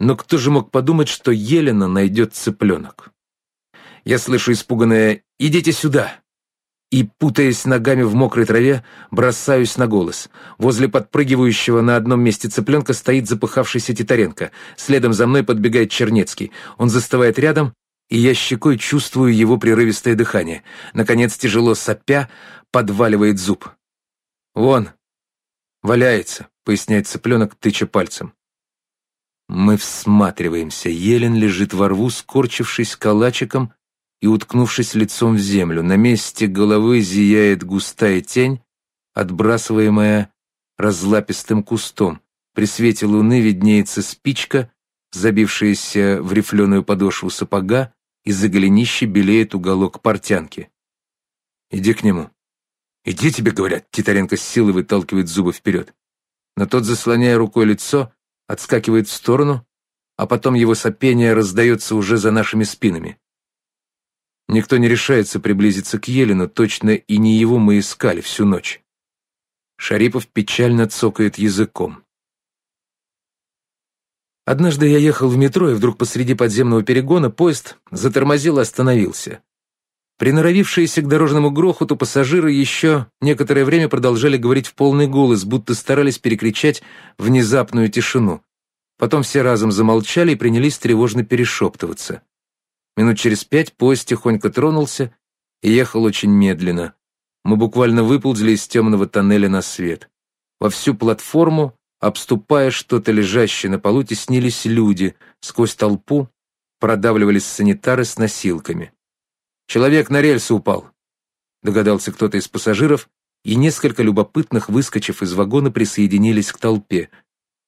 Но кто же мог подумать, что Елена найдет цыпленок? Я слышу испуганное «Идите сюда!» и, путаясь ногами в мокрой траве, бросаюсь на голос. Возле подпрыгивающего на одном месте цыпленка стоит запыхавшийся Титаренко. Следом за мной подбегает Чернецкий. Он застывает рядом, и я щекой чувствую его прерывистое дыхание. Наконец, тяжело сопя, подваливает зуб. «Вон, валяется», — поясняет цыпленок, тыча пальцем. Мы всматриваемся. Елен лежит во рву, скорчившись калачиком и уткнувшись лицом в землю. На месте головы зияет густая тень, отбрасываемая разлапистым кустом. При свете луны виднеется спичка, забившаяся в рифленую подошву сапога, из-за голенища белеет уголок портянки. «Иди к нему». «Иди, тебе говорят», — Титаренко с силой выталкивает зубы вперед. Но тот, заслоняя рукой лицо, отскакивает в сторону, а потом его сопение раздается уже за нашими спинами. Никто не решается приблизиться к Елену, точно и не его мы искали всю ночь. Шарипов печально цокает языком. Однажды я ехал в метро, и вдруг посреди подземного перегона поезд затормозил и остановился. Приноровившиеся к дорожному грохоту пассажиры еще некоторое время продолжали говорить в полный голос, будто старались перекричать внезапную тишину. Потом все разом замолчали и принялись тревожно перешептываться. Минут через пять поезд тихонько тронулся и ехал очень медленно. Мы буквально выползли из темного тоннеля на свет. Во всю платформу, обступая что-то лежащее на полу, теснились люди. Сквозь толпу продавливались санитары с носилками. «Человек на рельсы упал», — догадался кто-то из пассажиров, и несколько любопытных, выскочив из вагона, присоединились к толпе.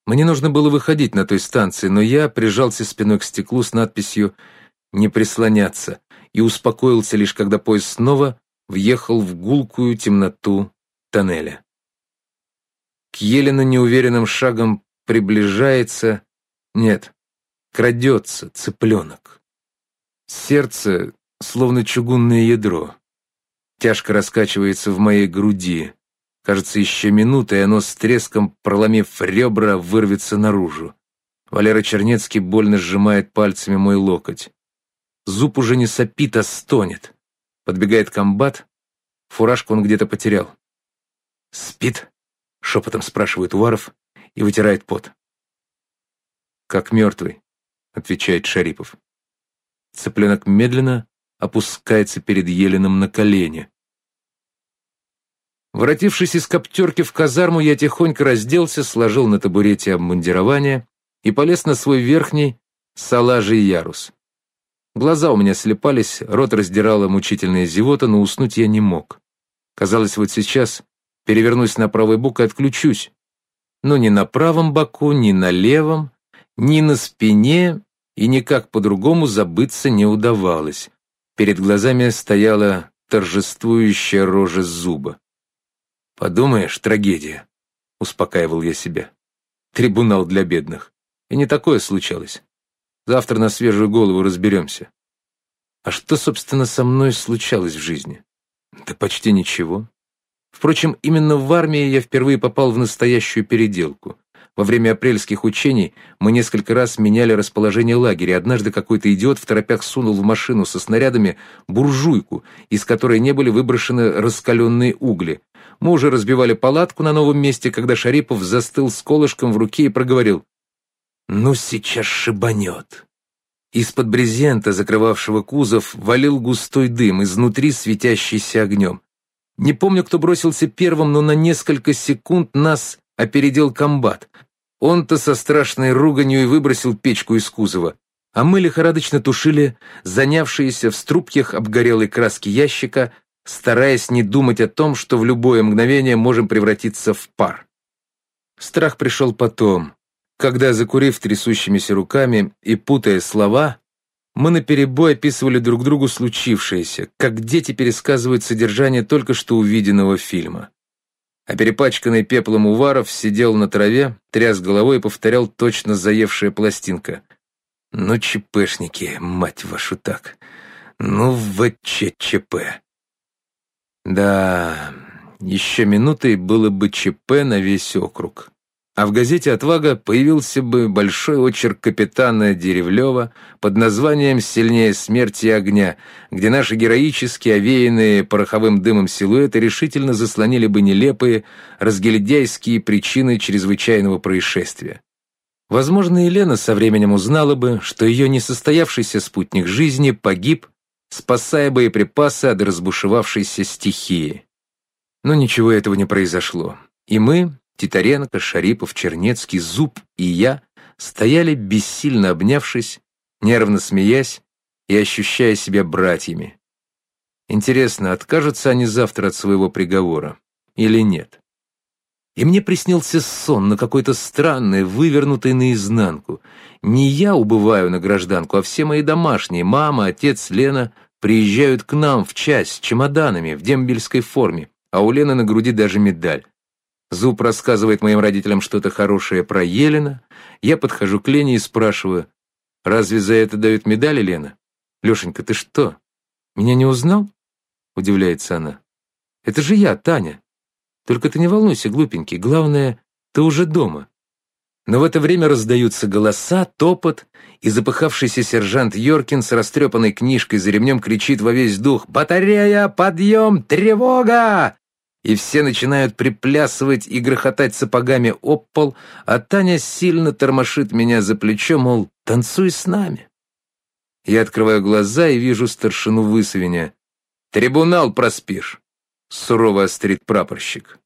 Мне нужно было выходить на той станции, но я прижался спиной к стеклу с надписью «Не прислоняться» и успокоился лишь, когда поезд снова въехал в гулкую темноту тоннеля. К Елена неуверенным шагом приближается... Нет, крадется цыпленок. Сердце словно чугунное ядро. Тяжко раскачивается в моей груди. Кажется, еще минута, и оно с треском, проломив ребра, вырвется наружу. Валера Чернецкий больно сжимает пальцами мой локоть. Зуб уже не сопит, а стонет. Подбегает комбат. Фуражку он где-то потерял. «Спит?» — шепотом спрашивает Уваров и вытирает пот. «Как мертвый», — отвечает Шарипов. Цыпленок медленно опускается перед Еленом на колени. Воротившись из коптерки в казарму, я тихонько разделся, сложил на табурете обмундирование и полез на свой верхний салажий ярус. Глаза у меня слепались, рот раздирала мучительная зевота, но уснуть я не мог. Казалось, вот сейчас перевернусь на правый бок и отключусь. Но ни на правом боку, ни на левом, ни на спине и никак по-другому забыться не удавалось. Перед глазами стояла торжествующая рожа зуба. «Подумаешь, трагедия», — успокаивал я себя. «Трибунал для бедных. И не такое случалось. Завтра на свежую голову разберемся. А что, собственно, со мной случалось в жизни? Да почти ничего. Впрочем, именно в армии я впервые попал в настоящую переделку. Во время апрельских учений мы несколько раз меняли расположение лагеря. Однажды какой-то идиот в торопях сунул в машину со снарядами буржуйку, из которой не были выброшены раскаленные угли. Мы уже разбивали палатку на новом месте, когда Шарипов застыл с колышком в руке и проговорил. «Ну, сейчас шибанет». Из-под брезента, закрывавшего кузов, валил густой дым, изнутри светящийся огнем. Не помню, кто бросился первым, но на несколько секунд нас опередил комбат. Он-то со страшной руганью и выбросил печку из кузова, а мы лихорадочно тушили занявшиеся в струпьях обгорелой краски ящика, стараясь не думать о том, что в любое мгновение можем превратиться в пар. Страх пришел потом, когда, закурив трясущимися руками и путая слова, мы наперебой описывали друг другу случившееся, как дети пересказывают содержание только что увиденного фильма а перепачканный пеплом Уваров сидел на траве, тряс головой и повторял точно заевшая пластинка. «Ну, ЧПшники, мать вашу так! Ну, ВЧЧП!» Да, еще минутой было бы ЧП на весь округ. А в газете «Отвага» появился бы большой очерк капитана Деревлева под названием «Сильнее смерти и огня», где наши героически овеянные пороховым дымом силуэты решительно заслонили бы нелепые, разгильдяйские причины чрезвычайного происшествия. Возможно, Елена со временем узнала бы, что ее несостоявшийся спутник жизни погиб, спасая боеприпасы от разбушевавшейся стихии. Но ничего этого не произошло. И мы, Титаренко, Шарипов, Чернецкий, Зуб и я стояли, бессильно обнявшись, нервно смеясь и ощущая себя братьями. Интересно, откажутся они завтра от своего приговора или нет? И мне приснился сон на какой-то странный, вывернутый наизнанку. Не я убываю на гражданку, а все мои домашние, мама, отец, Лена, приезжают к нам в часть с чемоданами в дембельской форме, а у Лены на груди даже медаль. Зуб рассказывает моим родителям что-то хорошее про Елена. Я подхожу к Лене и спрашиваю, «Разве за это дают медали, Лена?» «Лешенька, ты что, меня не узнал?» Удивляется она. «Это же я, Таня. Только ты не волнуйся, глупенький, главное, ты уже дома». Но в это время раздаются голоса, топот, и запыхавшийся сержант Йоркин с растрепанной книжкой за ремнем кричит во весь дух «Батарея! Подъем! Тревога!» И все начинают приплясывать и грохотать сапогами об пол, а Таня сильно тормошит меня за плечо, мол, танцуй с нами. Я открываю глаза и вижу старшину Высовиня. «Трибунал проспишь», — сурово острит прапорщик.